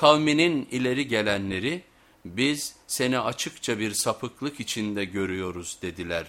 Kavminin ileri gelenleri biz seni açıkça bir sapıklık içinde görüyoruz dediler.